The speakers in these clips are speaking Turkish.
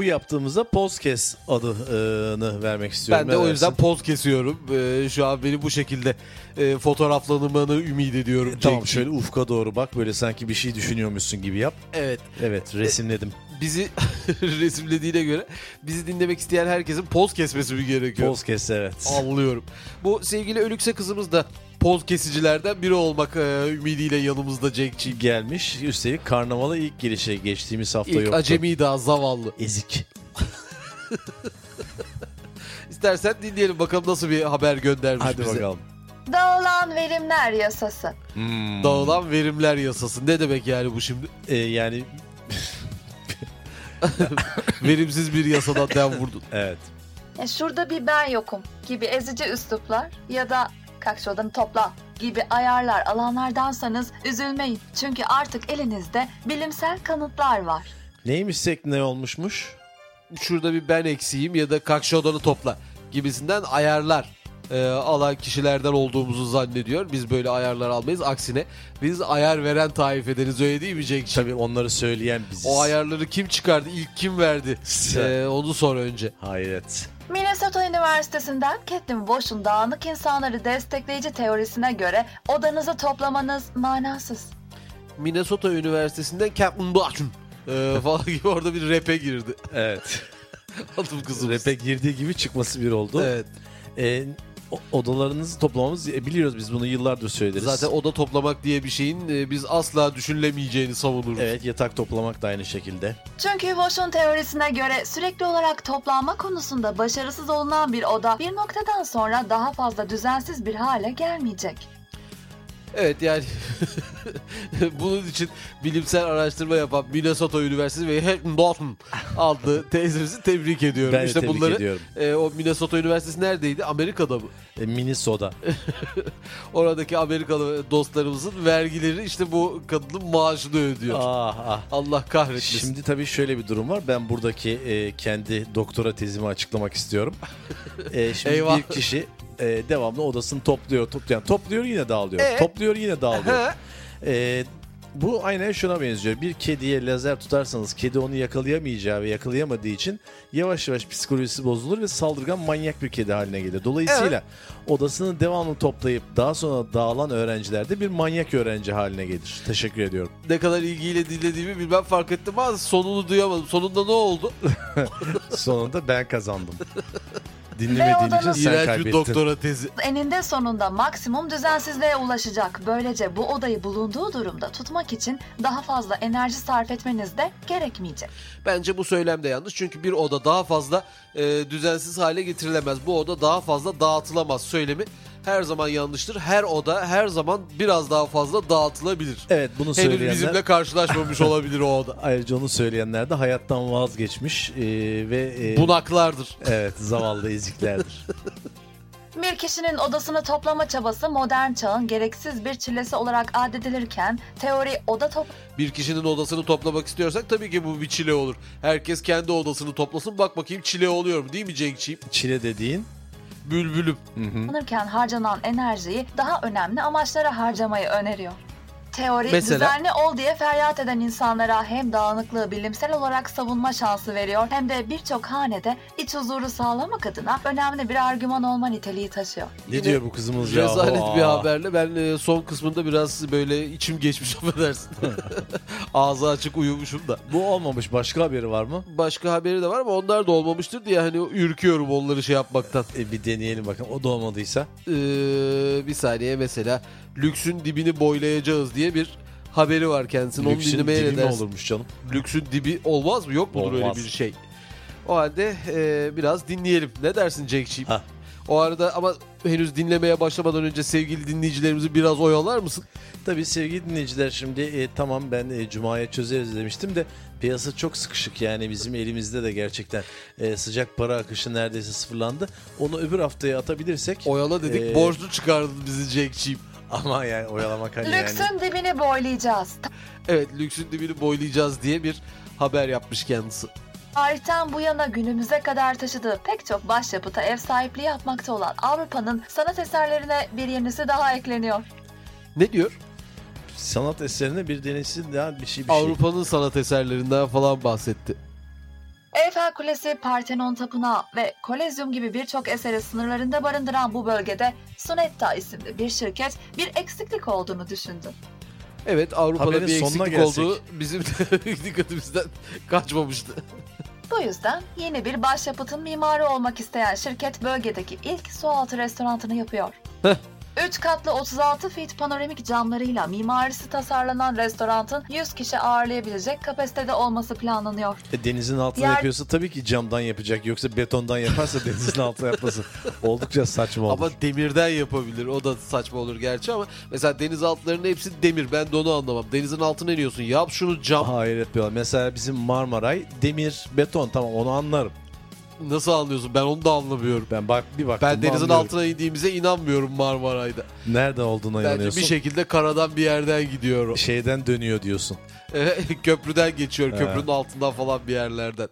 Bu yaptığımızda podcast adını vermek istiyorum. Ben de o yüzden poz kesiyorum. Ee, şu an beni bu şekilde e, fotoğraflanmanı ümit ediyorum. Tamam Cenk'ciğim. şöyle ufka doğru bak böyle sanki bir şey düşünüyormuşsun gibi yap. Evet. Evet resimledim. Bizi resimlediğine göre bizi dinlemek isteyen herkesin poz kesmesi mi gerekiyor? Podcast evet. Anlıyorum. Bu sevgili Ölükse kızımız da poz kesicilerden biri olmak e, ümidiyle yanımızda Cenk'ciğim. Gelmiş üstelik karnavala ilk girişe geçtiğimiz hafta İlk yoktu. acemi daha zavallı. Ezik. İstersen dinleyelim bakalım nasıl bir haber göndermiş Hadi bize. bakalım. Dağılan verimler yasası. Hmm. Dağılan verimler yasası. Ne demek yani bu şimdi? Ee, yani Verimsiz bir yasadan dem vurdun. evet. E şurada bir ben yokum gibi ezici üsluplar ya da kalk şuradan topla gibi ayarlar alanlardansanız üzülmeyin. Çünkü artık elinizde bilimsel kanıtlar var. Neymişsek ne olmuşmuş? Şurada bir ben eksiğim ya da kalk şu odanı topla gibisinden ayarlar e, alan kişilerden olduğumuzu zannediyor. Biz böyle ayarlar almayız. Aksine biz ayar veren taifedeniz öyle değil mi Cenk'ciğim? Tabii onları söyleyen biziz. O ayarları kim çıkardı? İlk kim verdi? Sen. E, onu sor önce. Hayret. Minnesota Üniversitesi'nden Caitlin Bosch'un dağınık insanları destekleyici teorisine göre odanızı toplamanız manasız. Minnesota Üniversitesi'nden Captain Button e, falan gibi orada bir rap'e girdi. Evet. Adım kızım. Rap'e girdiği gibi çıkması bir oldu. Evet. Ee, odalarınızı toplamamız e, biliyoruz biz bunu yıllardır söyleriz. Zaten oda toplamak diye bir şeyin e, biz asla düşünülemeyeceğini savunuruz. Evet yatak toplamak da aynı şekilde. Çünkü Bosch'un teorisine göre sürekli olarak toplanma konusunda başarısız olunan bir oda bir noktadan sonra daha fazla düzensiz bir hale gelmeyecek. Evet yani bunun için bilimsel araştırma yapan Minnesota Üniversitesi ve Dalton adlı teyzemizi tebrik ediyorum. Ben işte tebrik bunları ediyorum. e, o Minnesota Üniversitesi neredeydi? Amerika'da mı? E, mini soda. Oradaki Amerikalı dostlarımızın vergileri işte bu kadının maaşını ödüyor. ah ah. Allah kahretmesin. Şimdi tabii şöyle bir durum var. Ben buradaki e, kendi doktora tezimi açıklamak istiyorum. E, şimdi Eyvah. bir kişi e, devamlı odasını topluyor, topluyor, topluyor yine dağılıyor. Ee? Topluyor yine dağılıyor. He? E, bu aynen şuna benziyor. Bir kediye lazer tutarsanız kedi onu yakalayamayacağı ve yakalayamadığı için yavaş yavaş psikolojisi bozulur ve saldırgan manyak bir kedi haline gelir. Dolayısıyla odasını devamlı toplayıp daha sonra dağılan öğrenciler de bir manyak öğrenci haline gelir. Teşekkür ediyorum. ne kadar ilgiyle dinlediğimi bilmem fark ettim ama sonunu duyamadım. Sonunda ne oldu? Sonunda ben kazandım. Ve Dinlemediğin için odanın- sen İğrenç bir kaybettin. doktora tezi. Eninde sonunda maksimum düzensizliğe ulaşacak. Böylece bu odayı bulunduğu durumda tutmak için daha fazla enerji sarf etmeniz de gerekmeyecek. Bence bu söylem de yanlış. Çünkü bir oda daha fazla e, düzensiz hale getirilemez. Bu oda daha fazla dağıtılamaz söylemi her zaman yanlıştır. Her oda her zaman biraz daha fazla dağıtılabilir. Evet bunu Henüz söyleyenler bizimle karşılaşmamış olabilir o oda. ayrıca onu söyleyenler de hayattan vazgeçmiş e, ve e, Bunaklardır. evet zavallı eziklerdir. Bir kişinin odasını toplama çabası modern çağın gereksiz bir çilesi olarak addedilirken teori oda top Bir kişinin odasını toplamak istiyorsak tabii ki bu bir çile olur. Herkes kendi odasını toplasın bak bakayım çile oluyor mu değil mi Cenk'ciğim? Çile dediğin Bülbülüm. hı hı. harcanan enerjiyi daha önemli amaçlara harcamayı öneriyor. Teori Mesela? düzenli ol diye feryat eden insanlara hem dağınıklığı bilimsel olarak savunma şansı veriyor hem de birçok hanede iç huzuru sağlamak adına önemli bir argüman olma niteliği taşıyor. ne Yine diyor bu kızımız ya? Rezalet bir haberle ben e, son kısmında biraz böyle içim geçmiş affedersin. Ağzı açık uyumuşum da. Bu olmamış başka haberi var mı? Başka haberi de var ama onlar da olmamıştır diye hani ürküyorum onları şey yapmaktan. E, bir deneyelim bakalım. O da olmadıysa. Ee, bir saniye mesela lüksün dibini boylayacağız diye bir haberi var kendisinin. Onu Lüksün dinlemeye dibi ne mi olurmuş canım? Lüksün dibi olmaz mı? Yok mudur Olmaz. öyle bir şey? O halde e, biraz dinleyelim. Ne dersin Cenk'ciğim? O arada ama henüz dinlemeye başlamadan önce sevgili dinleyicilerimizi biraz oyalar mısın? Tabii sevgili dinleyiciler şimdi e, tamam ben e, Cuma'ya çözeriz demiştim de piyasa çok sıkışık yani bizim elimizde de gerçekten e, sıcak para akışı neredeyse sıfırlandı. Onu öbür haftaya atabilirsek Oyala dedik Ee, borçlu çıkardın bizi Cenk'ciğim. ama yani oyalamak hani yani. Lüksün dibini boylayacağız. Evet lüksün dibini boylayacağız diye bir haber yapmış kendisi. Tarihten bu yana günümüze kadar taşıdığı pek çok başyapıta ev sahipliği yapmakta olan Avrupa'nın sanat eserlerine bir yenisi daha ekleniyor. Ne diyor? sanat eserine bir denesi daha bir şey bir şey. Avrupa'nın sanat eserlerinden falan bahsetti. Eyfel Kulesi, Parthenon Tapınağı ve Kolezyum gibi birçok eseri sınırlarında barındıran bu bölgede Sunetta isimli bir şirket bir eksiklik olduğunu düşündü. Evet Avrupa'da Haberin bir sonuna eksiklik gelsek. olduğu bizim dikkatimizden kaçmamıştı. Bu yüzden yeni bir başyapıtın mimarı olmak isteyen şirket bölgedeki ilk sualtı restoranını yapıyor. Heh. 3 katlı 36 feet panoramik camlarıyla mimarisi tasarlanan restoranın 100 kişi ağırlayabilecek kapasitede olması planlanıyor. E, denizin altına Yer- yapıyorsa tabii ki camdan yapacak. Yoksa betondan yaparsa denizin altına yapması oldukça saçma olur. Ama demirden yapabilir. O da saçma olur gerçi ama mesela denizaltılarının hepsi demir. Ben de onu anlamam. Denizin altına iniyorsun. Yap şunu cam. Hayret bir. Mesela bizim Marmaray demir, beton tamam onu anlarım. Nasıl anlıyorsun? Ben onu da anlamıyorum. Ben bak bir baktım. Ben denizin anlıyorum. altına indiğimize inanmıyorum Marmaray'da. Nerede olduğuna Bence inanıyorsun. bir şekilde karadan bir yerden gidiyor o. Şeyden dönüyor diyorsun. Köprüden geçiyor. Köprünün altından falan bir yerlerden.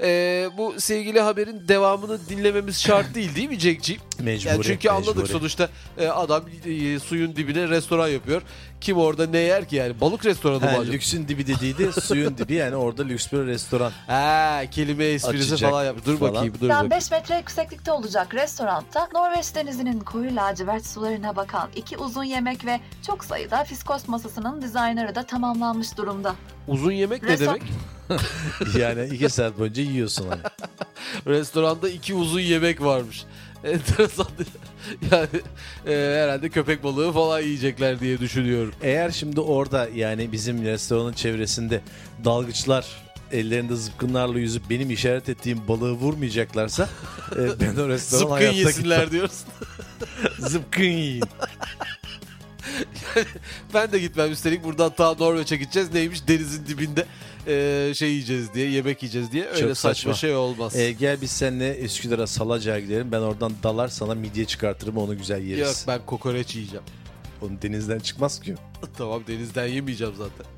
Ee, bu sevgili haberin devamını dinlememiz şart değil değil mi Cenk'ciğim? Mecburi. Yani çünkü anladık mecburi. sonuçta e, adam e, suyun dibine restoran yapıyor. Kim orada ne yer ki yani? Balık restoranı mı acaba? lüksün dibi dediğiydi suyun dibi yani orada lüks bir restoran. Ha, kelime esprisi Açacak falan yap. Dur falan. bakayım dur Yani bakayım. 5 metre yükseklikte olacak restoranda Norveç denizinin koyu lacivert sularına bakan iki uzun yemek ve çok sayıda fiskos masasının dizaynları da tamamlanmış durumda. Uzun yemek ne Resto- demek? Yani iki saat boyunca yiyorsun hani. Restoranda iki uzun yemek varmış. Enteresan. yani e, herhalde köpek balığı falan yiyecekler diye düşünüyorum. Eğer şimdi orada yani bizim restoranın çevresinde dalgıçlar ellerinde zıpkınlarla yüzüp benim işaret ettiğim balığı vurmayacaklarsa e, ben o restorana Zıpkın hayatta yesinler diyorsun. gitmem. Zıpkın yiyin. Ben de gitmem. Üstelik buradan ta Norveç'e gideceğiz. Neymiş denizin dibinde e, şey yiyeceğiz diye, yemek yiyeceğiz diye. Öyle Çok saçma saçma. şey olmaz. E, gel biz seninle Üsküdar'a Salacak'a gidelim. Ben oradan dalar sana midye çıkartırım onu güzel yeriz. Yok ben kokoreç yiyeceğim. Onun denizden çıkmaz ki. tamam denizden yemeyeceğim zaten.